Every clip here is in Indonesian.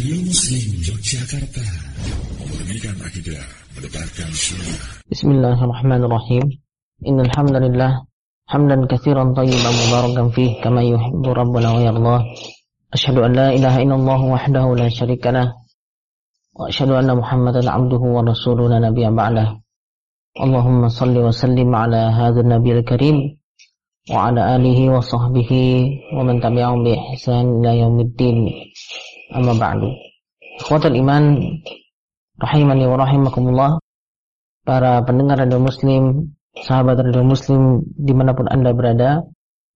Radio Muslim Yogyakarta Memurnikan akidah Mendebarkan sunnah Bismillahirrahmanirrahim Innal hamdalillah hamdan katsiran tayyiban mubarakan fih kama yuhibbu rabbuna wa yardah Asyhadu an la ilaha illallah wahdahu la syarikalah wa asyhadu anna Muhammadan abduhu wa rasuluhu la nabiyya ba'dah Allahumma salli wa sallim ala hadzal nabiyil karim wa ala alihi wa sahbihi wa man tabi'ahum bi ihsan ila yaumiddin amma ba'du ikhwatul iman rahimani wa rahimakumullah para pendengar radio muslim sahabat radio muslim di mana pun anda berada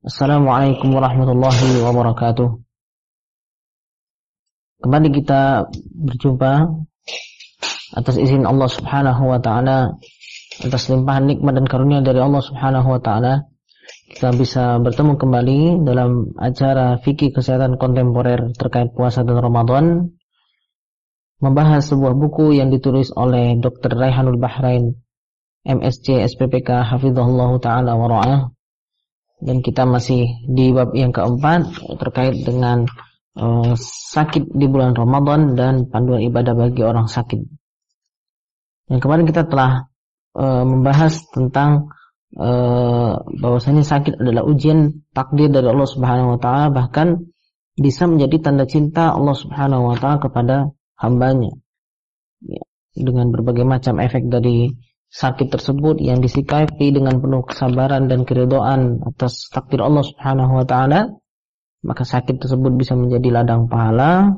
assalamualaikum warahmatullahi wabarakatuh. Kembali kita berjumpa atas izin Allah subhanahu wa ta'ala atas limpahan nikmat dan karunia dari Allah subhanahu wa ta'ala kita bisa bertemu kembali dalam acara fikih kesehatan kontemporer terkait puasa dan Ramadan membahas sebuah buku yang ditulis oleh Dr. Raihanul Bahrain MSc SPPK Hafizahullah Ta'ala Wara'ah dan kita masih di bab yang keempat terkait dengan uh, sakit di bulan Ramadan dan panduan ibadah bagi orang sakit yang kemarin kita telah uh, membahas tentang uh, bahwasanya sakit adalah ujian takdir dari Allah Subhanahu wa taala bahkan bisa menjadi tanda cinta Allah Subhanahu wa taala kepada hambanya. Ya, dengan berbagai macam efek dari sakit tersebut yang disikapi dengan penuh kesabaran dan keridoan atas takdir Allah Subhanahu wa taala, maka sakit tersebut bisa menjadi ladang pahala,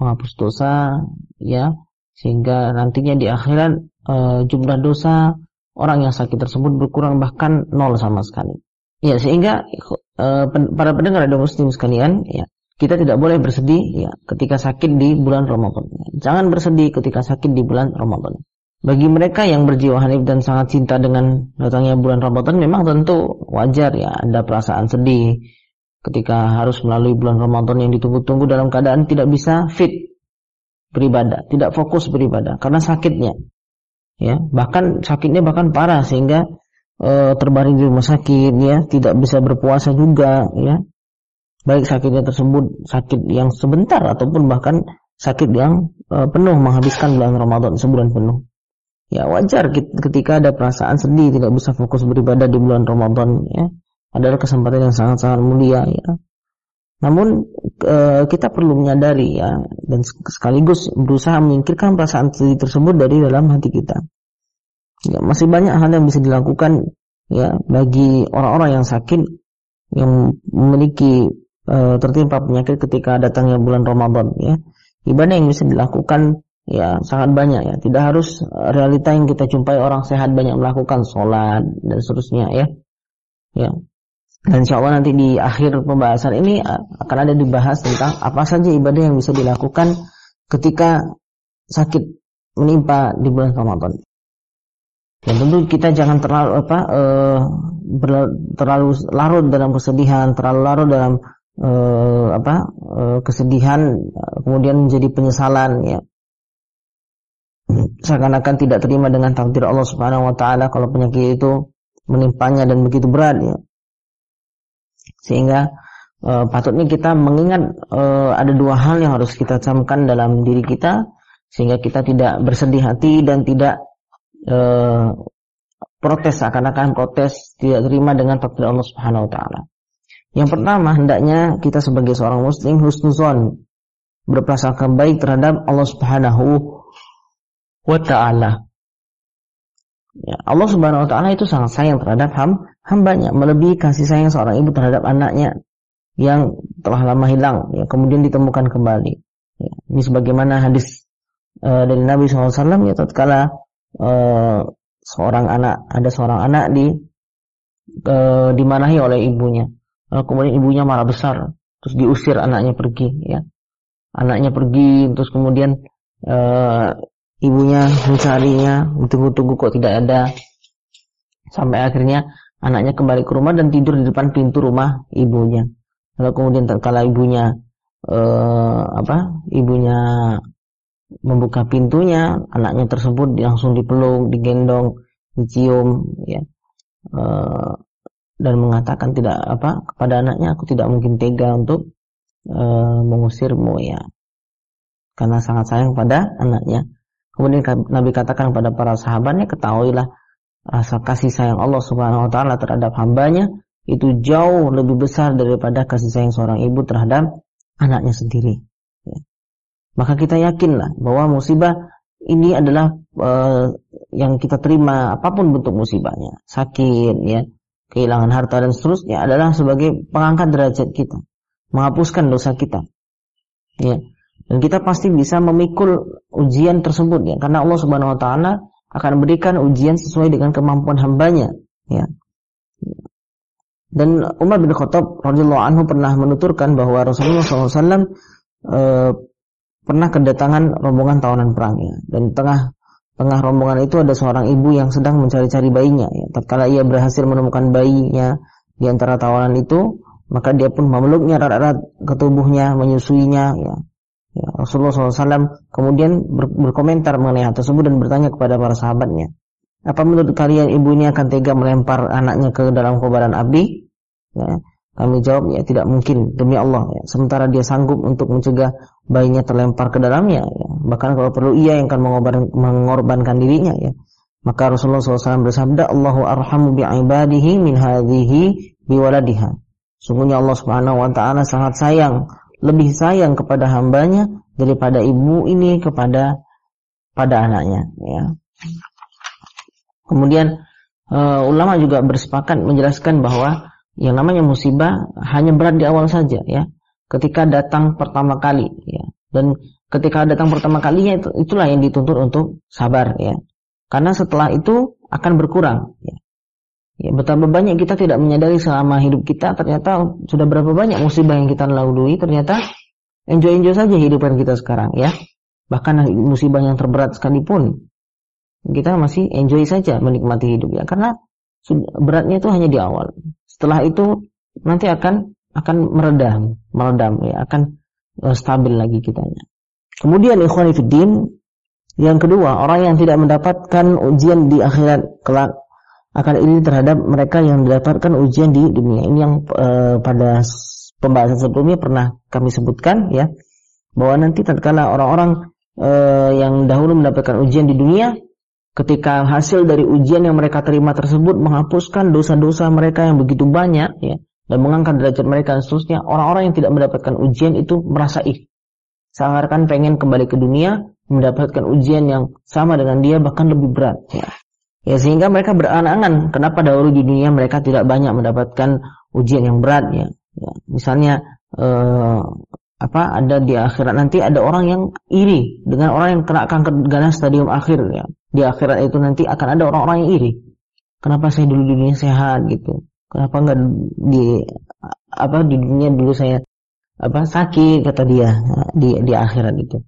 menghapus dosa, ya, sehingga nantinya di akhirat e, jumlah dosa orang yang sakit tersebut berkurang bahkan nol sama sekali. Ya, sehingga uh, para pendengar radio muslim sekalian, ya, kita tidak boleh bersedih ya ketika sakit di bulan Ramadan. Jangan bersedih ketika sakit di bulan Ramadan. Bagi mereka yang berjiwa hanif dan sangat cinta dengan datangnya bulan Ramadan memang tentu wajar ya ada perasaan sedih ketika harus melalui bulan Ramadan yang ditunggu-tunggu dalam keadaan tidak bisa fit beribadah, tidak fokus beribadah karena sakitnya ya bahkan sakitnya bahkan parah sehingga e, terbaring di rumah sakit ya. Tidak bisa berpuasa juga ya. Baik sakitnya tersebut sakit yang sebentar ataupun bahkan sakit yang e, penuh menghabiskan bulan Ramadan sebulan penuh. Ya wajar ketika ada perasaan sedih tidak bisa fokus beribadah di bulan Ramadan ya. Adalah kesempatan yang sangat-sangat mulia ya namun e, kita perlu menyadari ya dan sekaligus berusaha menyingkirkan perasaan sedih tersebut dari dalam hati kita. Ya, masih banyak hal yang bisa dilakukan ya bagi orang-orang yang sakit yang memiliki e, tertimpa penyakit ketika datangnya bulan Ramadan ya. Ibadah yang bisa dilakukan ya sangat banyak ya. Tidak harus realita yang kita jumpai orang sehat banyak melakukan sholat dan seterusnya ya. Ya, dan insya Allah nanti di akhir pembahasan ini eh, akan ada dibahas tentang apa saja ibadah yang bisa dilakukan ketika sakit menimpa di bulan Ramadan. Dan tentu kita jangan terlalu apa uh, terlalu larut dalam kesedihan, terlalu larut dalam uh, apa uh, kesedihan, kemudian menjadi penyesalan ya. Seakan-akan tidak terima dengan takdir Allah Subhanahu Wa Taala kalau penyakit itu menimpanya dan begitu berat ya sehingga e, patutnya kita mengingat e, ada dua hal yang harus kita camkan dalam diri kita sehingga kita tidak bersedih hati dan tidak e, protes akan-akan protes tidak terima dengan takdir Allah Subhanahu wa taala. Yang pertama, hendaknya kita sebagai seorang muslim husnuzon berprasangka baik terhadap Allah Subhanahu wa taala. Ya, Allah Subhanahu wa taala itu sangat sayang terhadap ham, hambanya, melebihi kasih sayang seorang ibu terhadap anaknya yang telah lama hilang, ya, kemudian ditemukan kembali. Ya, ini sebagaimana hadis uh, dari Nabi SAW ya tatkala uh, seorang anak ada seorang anak di uh, dimarahi oleh ibunya, lalu kemudian ibunya marah besar, terus diusir anaknya pergi, ya, anaknya pergi, terus kemudian uh, ibunya mencarinya, tunggu-tunggu kok tidak ada. Sampai akhirnya anaknya kembali ke rumah dan tidur di depan pintu rumah ibunya. Lalu kemudian terkala ibunya eh, apa? Ibunya membuka pintunya, anaknya tersebut langsung dipeluk, digendong, dicium, ya. Eh, dan mengatakan tidak apa kepada anaknya aku tidak mungkin tega untuk e, mengusirmu ya karena sangat sayang pada anaknya. Kemudian Nabi katakan kepada para sahabatnya, ketahuilah rasa kasih sayang Allah Subhanahu wa taala terhadap hambanya itu jauh lebih besar daripada kasih sayang seorang ibu terhadap anaknya sendiri. Ya. Maka kita yakinlah bahwa musibah ini adalah uh, yang kita terima apa pun bentuk musibahnya, sakit ya, kehilangan harta dan seterusnya adalah sebagai pengangkat derajat kita, menghapuskan dosa kita. Ya. Dan kita pasti bisa memikul ujian tersebut ya, karena Allah Subhanahu wa taala akan memberikan ujian sesuai dengan kemampuan hambanya, ya. Dan Umar bin Khattab radhiyallahu anhu pernah menuturkan bahwa Rasulullah SAW eh, pernah kedatangan rombongan tawanan perang ya. Dan tengah tengah rombongan itu ada seorang ibu yang sedang mencari-cari bayinya. Ya. Tatkala ia berhasil menemukan bayinya di antara tawanan itu, maka dia pun memeluknya erat-erat ke tubuhnya, menyusuinya. Ya. Ya, Rasulullah SAW kemudian ber berkomentar mengenai hal tersebut dan bertanya kepada para sahabatnya, apa menurut kalian ibu ini akan tega melempar anaknya ke dalam kobaran api? Ya, kami jawab ya tidak mungkin demi Allah. Ya. Sementara dia sanggup untuk mencegah bayinya terlempar ke dalamnya. Ya. Bahkan kalau perlu ia yang akan mengorbankan, mengorbankan dirinya. Ya. Maka Rasulullah SAW bersabda, Allahu arhamu bi'ibadihi min hadhihi biwaladiha. Sungguhnya Allah Subhanahu Wa Taala sangat sayang, lebih sayang kepada hambanya daripada ibu ini kepada pada anaknya. Ya. Kemudian uh, ulama juga bersepakat menjelaskan bahwa yang namanya musibah hanya berat di awal saja ya. Ketika datang pertama kali ya. Dan ketika datang pertama kalinya itu itulah yang dituntut untuk sabar ya. Karena setelah itu akan berkurang ya. Ya, betapa banyak kita tidak menyadari selama hidup kita ternyata sudah berapa banyak musibah yang kita lalui ternyata enjoy-enjoy saja hidupan kita sekarang ya. Bahkan musibah yang terberat sekalipun kita masih enjoy saja menikmati hidup ya karena beratnya itu hanya di awal. Setelah itu nanti akan akan meredam, meredam ya, akan uh, stabil lagi kitanya. Kemudian ikhwan fillah yang kedua, orang yang tidak mendapatkan ujian di akhirat kelak akan ini terhadap mereka yang mendapatkan ujian di dunia. Ini yang uh, pada pembahasan sebelumnya pernah kami sebutkan ya bahwa nanti tatkala orang-orang uh, yang dahulu mendapatkan ujian di dunia ketika hasil dari ujian yang mereka terima tersebut menghapuskan dosa-dosa mereka yang begitu banyak ya dan mengangkat derajat mereka dan seterusnya orang-orang yang tidak mendapatkan ujian itu merasa ih seakan pengen kembali ke dunia mendapatkan ujian yang sama dengan dia bahkan lebih berat ya ya sehingga mereka berangan-angan kenapa dahulu di dunia mereka tidak banyak mendapatkan ujian yang berat ya, ya misalnya eh, apa ada di akhirat nanti ada orang yang iri dengan orang yang kena kanker ganas stadium akhir ya di akhirat itu nanti akan ada orang-orang yang iri. Kenapa saya dulu di dunia sehat gitu? Kenapa enggak di apa di dunia dulu saya apa sakit kata dia di di akhirat itu.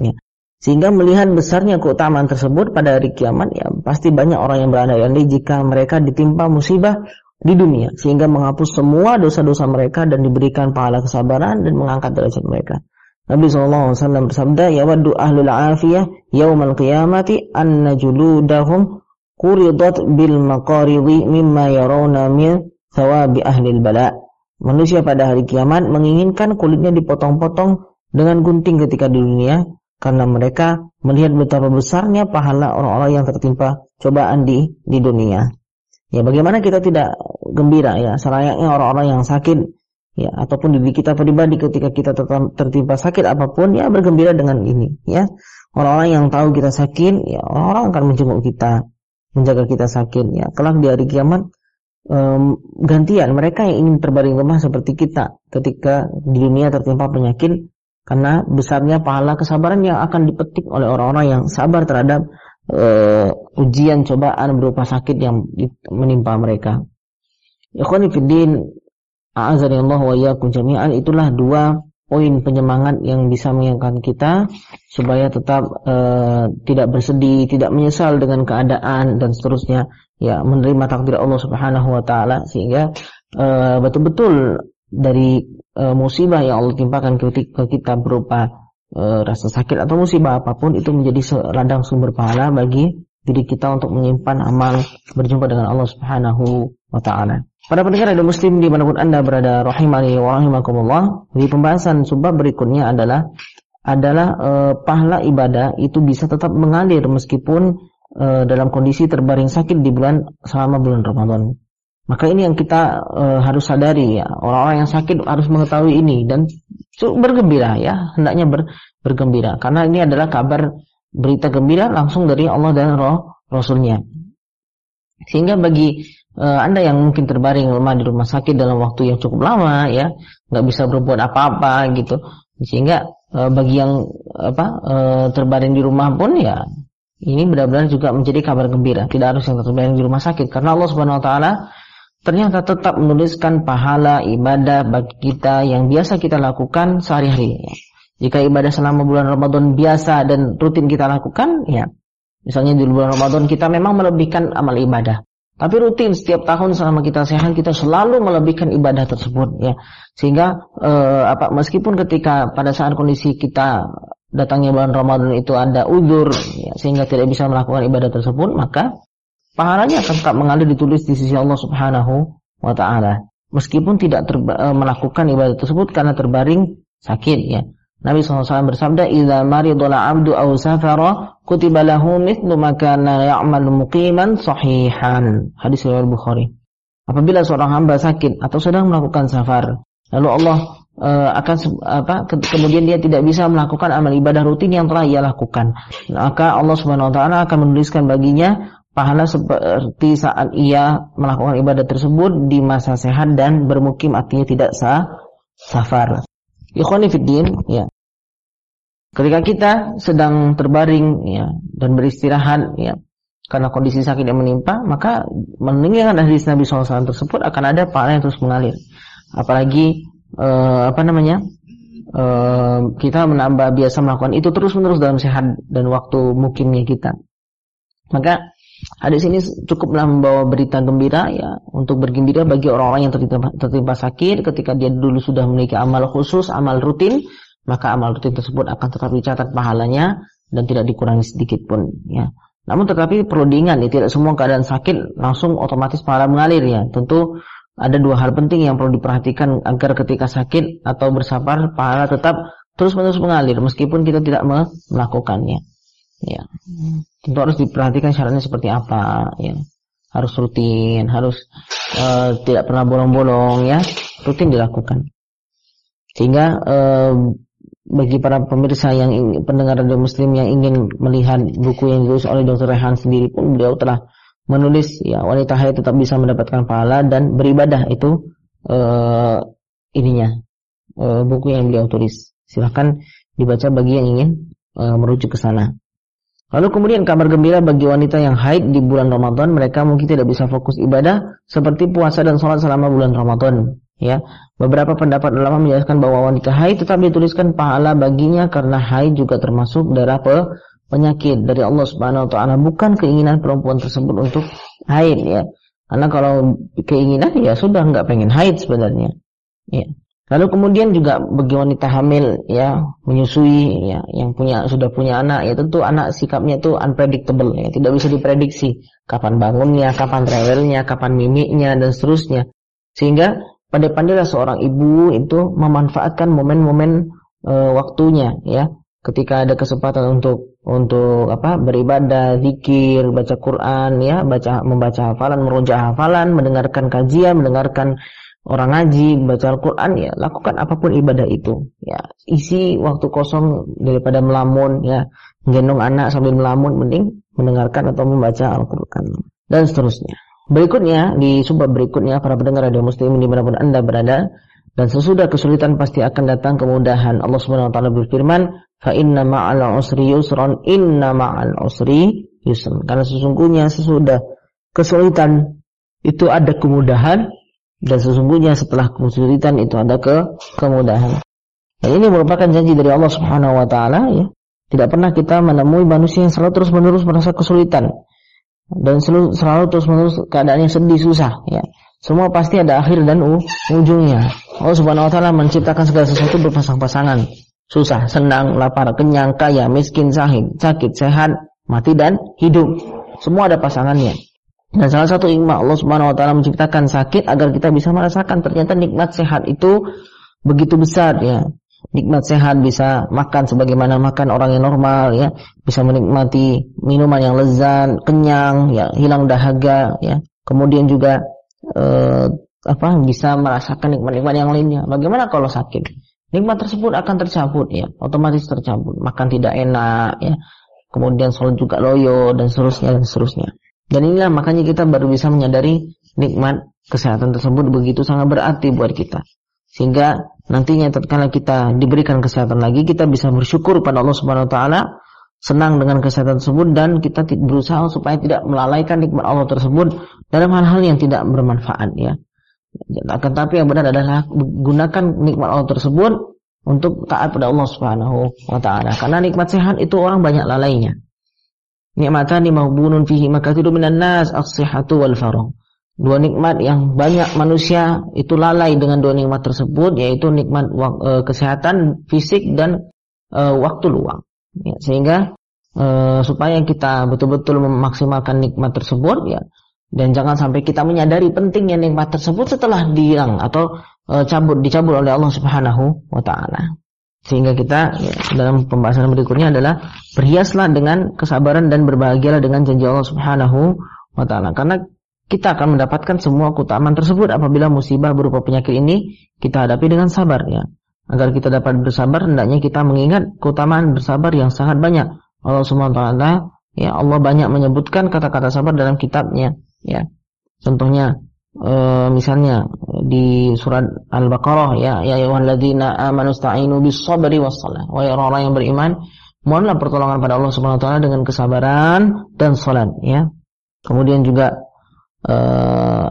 Ya. Sehingga melihat besarnya keutamaan tersebut pada hari kiamat ya pasti banyak orang yang berandai-andai jika mereka ditimpa musibah di dunia sehingga menghapus semua dosa-dosa mereka dan diberikan pahala kesabaran dan mengangkat derajat mereka. Nabi SAW bersabda, "Yawaddu ahlul afiyah yaumal qiyamati anna juludahum quridat bil maqaridi mimma yarawna min thawabi ahlil bala." Manusia pada hari kiamat menginginkan kulitnya dipotong-potong dengan gunting ketika di dunia karena mereka melihat betapa besarnya pahala orang-orang yang tertimpa cobaan di di dunia. Ya bagaimana kita tidak gembira ya? Selayaknya orang-orang yang sakit ya ataupun diri kita pribadi ketika kita tertimpa sakit apa pun ya bergembira dengan ini ya. Orang-orang yang tahu kita sakit ya orang-orang akan menjenguk kita menjaga kita sakit ya. Kelak di hari kiamat um, gantian mereka yang ingin terbaring lemah seperti kita ketika di dunia tertimpa penyakit karena besarnya pahala kesabaran yang akan dipetik oleh orang-orang yang sabar terhadap uh, ujian cobaan berupa sakit yang menimpa mereka. Ikhwani fiddin A'azani Allah wa iyyakum jami'an itulah dua poin penyemangat yang bisa mengingatkan kita supaya tetap uh, tidak bersedih, tidak menyesal dengan keadaan dan seterusnya, ya menerima takdir Allah Subhanahu wa taala sehingga uh, betul-betul dari uh, musibah yang Allah timpakan ke kita berupa uh, rasa sakit atau musibah apa pun itu menjadi ladang sumber pahala bagi diri kita untuk menyimpan amal berjumpa dengan Allah Subhanahu wa taala. Para pendengar ada muslim di mana pun anda berada rahimani wa rahimakumullah Di pembahasan subbab berikutnya adalah adalah e, pahala ibadah itu bisa tetap mengalir meskipun e, dalam kondisi terbaring sakit di bulan selama bulan Ramadan. Maka ini yang kita e, harus sadari ya. Orang-orang yang sakit harus mengetahui ini dan bergembira ya, hendaknya ber, bergembira karena ini adalah kabar berita gembira langsung dari Allah dan Roh Rasulnya. Sehingga bagi e, anda yang mungkin terbaring lemah di rumah sakit dalam waktu yang cukup lama ya, nggak bisa berbuat apa-apa gitu, sehingga e, bagi yang apa e, terbaring di rumah pun ya ini benar-benar juga menjadi kabar gembira. Tidak harus yang terbaring di rumah sakit karena Allah Subhanahu wa taala ternyata tetap menuliskan pahala ibadah bagi kita yang biasa kita lakukan sehari-hari. Jika ibadah selama bulan Ramadan biasa dan rutin kita lakukan, ya misalnya di bulan Ramadan kita memang melebihkan amal ibadah. Tapi rutin setiap tahun selama kita sehat kita selalu melebihkan ibadah tersebut ya. Sehingga eh, apa meskipun ketika pada saat kondisi kita datangnya bulan Ramadan itu ada udur ya, sehingga tidak bisa melakukan ibadah tersebut, maka pahalanya akan tetap mengalir ditulis di sisi Allah Subhanahu wa taala. Meskipun tidak terba, e, melakukan ibadah tersebut karena terbaring sakit ya. Nabi SAW bersabda, "Idza maridul 'abdu aw safara, kutiba lahu mithlu ma kana ya'malu muqiman sahihan." Hadis riwayat Bukhari. Apabila seorang hamba sakit atau sedang melakukan safar, lalu Allah uh, akan apa ke, kemudian dia tidak bisa melakukan amal ibadah rutin yang telah ia lakukan, maka Allah Subhanahu wa taala akan menuliskan baginya pahala seperti saat ia melakukan ibadah tersebut di masa sehat dan bermukim artinya tidak sah safar. Ikhwani fiddin, ya. Ketika kita sedang terbaring ya dan beristirahat ya karena kondisi sakit yang menimpa, maka mendengarkan hadis Nabi SAW tersebut akan ada pahala yang terus mengalir. Apalagi eh, apa namanya? Eh, kita menambah biasa melakukan itu terus-menerus dalam sehat dan waktu mukimnya kita. Maka Hadis ini cukuplah membawa berita gembira ya untuk bergembira bagi orang-orang yang tertimpa, tertimpa sakit ketika dia dulu sudah memiliki amal khusus, amal rutin, maka amal rutin tersebut akan tetap dicatat pahalanya dan tidak dikurangi sedikit pun ya. Namun tetapi perlu diingat ya tidak semua keadaan sakit langsung otomatis pahala mengalir ya. Tentu ada dua hal penting yang perlu diperhatikan agar ketika sakit atau bersabar pahala tetap terus-menerus mengalir meskipun kita tidak melakukannya. Ya. Tentu harus diperhatikan syaratnya seperti apa, ya. Harus rutin, harus uh, tidak pernah bolong-bolong ya, rutin dilakukan. Sehingga uh, bagi para pemirsa yang ingin, pendengar radio muslim yang ingin melihat buku yang ditulis oleh Dr. Rehan sendiri pun beliau telah menulis ya wanita haid tetap bisa mendapatkan pahala dan beribadah itu uh, ininya uh, buku yang beliau tulis silahkan dibaca bagi yang ingin uh, merujuk ke sana Lalu kemudian kabar gembira bagi wanita yang haid di bulan Ramadan, mereka mungkin tidak bisa fokus ibadah seperti puasa dan sholat selama bulan Ramadan. Ya, beberapa pendapat ulama menjelaskan bahwa wanita haid tetap dituliskan pahala baginya karena haid juga termasuk darah pe penyakit dari Allah Subhanahu Wa Taala, bukan keinginan perempuan tersebut untuk haid ya. Karena kalau keinginan ya sudah nggak pengen haid sebenarnya. Ya. Lalu kemudian juga bagi wanita hamil ya menyusui ya yang punya sudah punya anak ya tentu anak sikapnya itu unpredictable ya tidak bisa diprediksi kapan bangunnya, kapan rewelnya, kapan mimiknya dan seterusnya. Sehingga pandai-pandailah seorang ibu itu memanfaatkan momen-momen e, waktunya ya ketika ada kesempatan untuk untuk apa beribadah, zikir, baca Quran ya, baca membaca hafalan, merujuk hafalan, mendengarkan kajian, mendengarkan orang ngaji, baca Al-Quran ya lakukan apa pun ibadah itu. Ya isi waktu kosong daripada melamun ya gendong anak sambil melamun mending mendengarkan atau membaca Al-Quran dan seterusnya. Berikutnya di subbab berikutnya para pendengar radio muslim di mana pun anda berada dan sesudah kesulitan pasti akan datang kemudahan. Allah Subhanahu Wa Taala berfirman fa inna ma'al usri yusran inna ma'al usri yusran. Karena sesungguhnya sesudah kesulitan itu ada kemudahan dan sesungguhnya setelah kesulitan itu ada ke kemudahan. Dan ini merupakan janji dari Allah Subhanahu wa taala ya. Tidak pernah kita menemui manusia yang selalu terus-menerus merasa kesulitan dan selalu, selalu terus-menerus keadaannya sedih susah ya. Semua pasti ada akhir dan ujungnya. Allah Subhanahu wa taala menciptakan segala sesuatu berpasang-pasangan. Susah, senang, lapar, kenyang, kaya, miskin, sakit, sakit, sehat, mati dan hidup. Semua ada pasangannya. Dan salah satu hikmah Allah Subhanahu wa taala menciptakan sakit agar kita bisa merasakan ternyata nikmat sehat itu begitu besar ya. nikmat sehat bisa makan sebagaimana makan orang yang normal ya. Bisa menikmati minuman yang lezat kenyang ya hilang dahaga ya. Kemudian juga eh, apa bisa merasakan nikmat-nikmat yang lainnya. Bagaimana kalau sakit? Nikmat tersebut akan tercabut ya. Otomatis tercabut. Makan tidak enak ya. Kemudian sholat juga loyo dan seterusnya dan seterusnya dan inilah makanya kita baru bisa menyadari nikmat kesehatan tersebut begitu sangat berarti buat kita sehingga nantinya tatkala kita diberikan kesehatan lagi kita bisa bersyukur pada Allah Subhanahu wa taala senang dengan kesehatan tersebut dan kita berusaha supaya tidak melalaikan nikmat Allah tersebut dalam hal-hal yang tidak bermanfaat ya. Akan tapi yang benar adalah gunakan nikmat Allah tersebut untuk taat pada Allah Subhanahu wa taala. Karena nikmat sehat itu orang banyak lalainya. Nikmatani maghbunun fihi makathiru minan nas as-sihhatu wal faragh dua nikmat yang banyak manusia itu lalai dengan dua nikmat tersebut yaitu nikmat e, kesehatan fisik dan e, waktu luang. Ya, sehingga e, supaya kita betul-betul memaksimalkan nikmat tersebut ya dan jangan sampai kita menyadari pentingnya nikmat tersebut setelah dihilang atau e, cabut dicabut oleh Allah Subhanahu wa taala sehingga kita dalam pembahasan berikutnya adalah berhiaslah dengan kesabaran dan berbahagialah dengan janji Allah Subhanahu wa taala karena kita akan mendapatkan semua keutamaan tersebut apabila musibah berupa penyakit ini kita hadapi dengan sabar ya. Agar kita dapat bersabar hendaknya kita mengingat keutamaan bersabar yang sangat banyak. Allah Subhanahu wa taala ya Allah banyak menyebutkan kata-kata sabar dalam kitabnya ya. Contohnya e, misalnya di surat Al-Baqarah ya ya ayyuhalladzina amanu sta'inu bis-sabri was-salah. Wahai orang-orang yang beriman, mohonlah pertolongan pada Allah Subhanahu wa taala dengan kesabaran dan salat ya. Kemudian juga uh,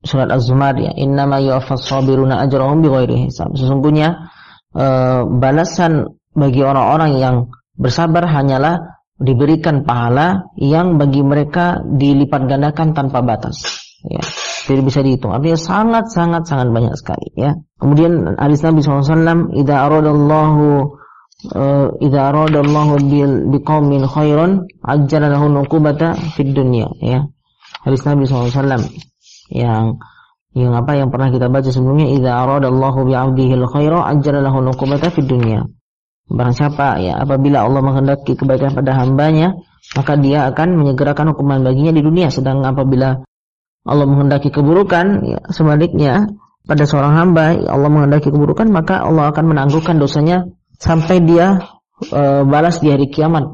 surat Az-Zumar ya innama yuwaffas sabiruna ajrahum bighairi hisab sesungguhnya uh, balasan bagi orang-orang yang bersabar hanyalah diberikan pahala yang bagi mereka dilipat gandakan tanpa batas ya. Jadi bisa dihitung. Artinya sangat sangat sangat banyak sekali ya. Kemudian hadis Nabi SAW idza aradallahu uh, idza aradallahu bil biqaumin khairan ajjala lahu nuqubata fid dunya. Ya. Hadis Nabi SAW yang yang apa yang pernah kita baca sebelumnya idza aradallahu bi'abdihi al-khaira ajjala lahu nuqubata fid dunya. Barang siapa ya apabila Allah menghendaki kebaikan pada hambanya maka dia akan menyegerakan hukuman baginya di dunia sedang apabila Allah menghendaki keburukan ya, sebaliknya pada seorang hamba Allah menghendaki keburukan maka Allah akan menangguhkan dosanya sampai dia e, balas di hari kiamat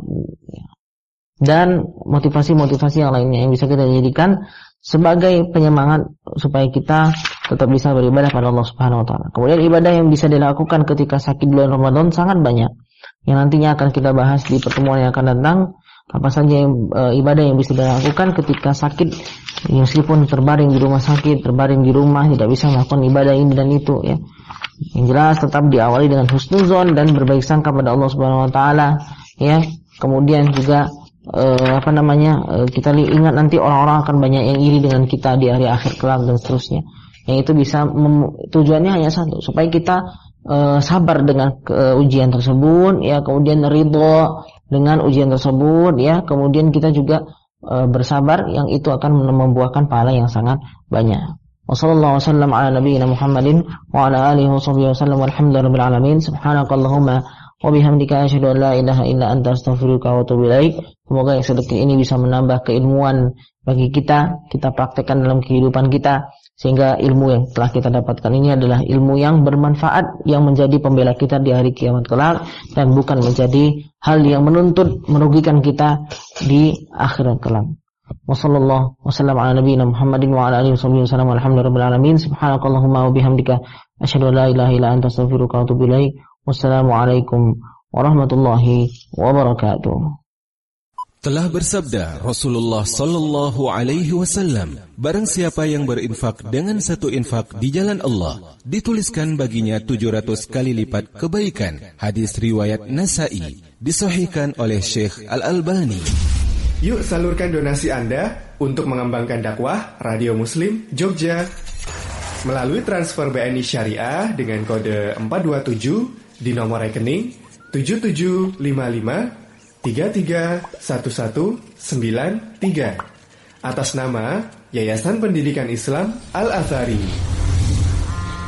dan motivasi-motivasi yang lainnya yang bisa kita jadikan sebagai penyemangat supaya kita tetap bisa beribadah pada Allah Subhanahu wa taala. Kemudian ibadah yang bisa dilakukan ketika sakit bulan Ramadan sangat banyak. Yang nantinya akan kita bahas di pertemuan yang akan datang apa saja yang, e, ibadah yang bisa dilakukan ketika sakit meskipun terbaring di rumah sakit, terbaring di rumah tidak bisa melakukan ibadah ini dan itu ya. Yang jelas tetap diawali dengan husnuzon dan berbaik sangka pada Allah Subhanahu wa taala ya. Kemudian juga uh, apa namanya uh, kita ingat nanti orang-orang akan banyak yang iri dengan kita di hari akhir kelak dan seterusnya yang itu bisa tujuannya hanya satu supaya kita uh, sabar dengan uh, ujian tersebut ya kemudian ridho dengan ujian tersebut ya kemudian kita juga bersabar yang itu akan membuahkan pahala yang sangat banyak Wassalamualaikum warahmatullahi wabarakatuh. Semoga yang sedikit ini bisa menambah keilmuan bagi kita, kita praktekkan dalam kehidupan kita sehingga ilmu yang telah kita dapatkan ini adalah ilmu yang bermanfaat yang menjadi pembela kita di hari kiamat kelak dan bukan menjadi hal yang menuntut merugikan kita di akhirat kelak. Wassalamualaikum warahmatullahi wabarakatuh. Telah bersabda Rasulullah sallallahu alaihi wasallam, barang siapa yang berinfak dengan satu infak di jalan Allah, dituliskan baginya 700 kali lipat kebaikan. Hadis riwayat Nasa'i, disahihkan oleh Syekh Al-Albani. Yuk salurkan donasi Anda untuk mengembangkan dakwah Radio Muslim Jogja melalui transfer BNI Syariah dengan kode 427 di nomor rekening 7755 331193 atas nama Yayasan Pendidikan Islam Al-Azhari.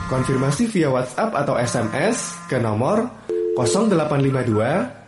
Konfirmasi via WhatsApp atau SMS ke nomor 0852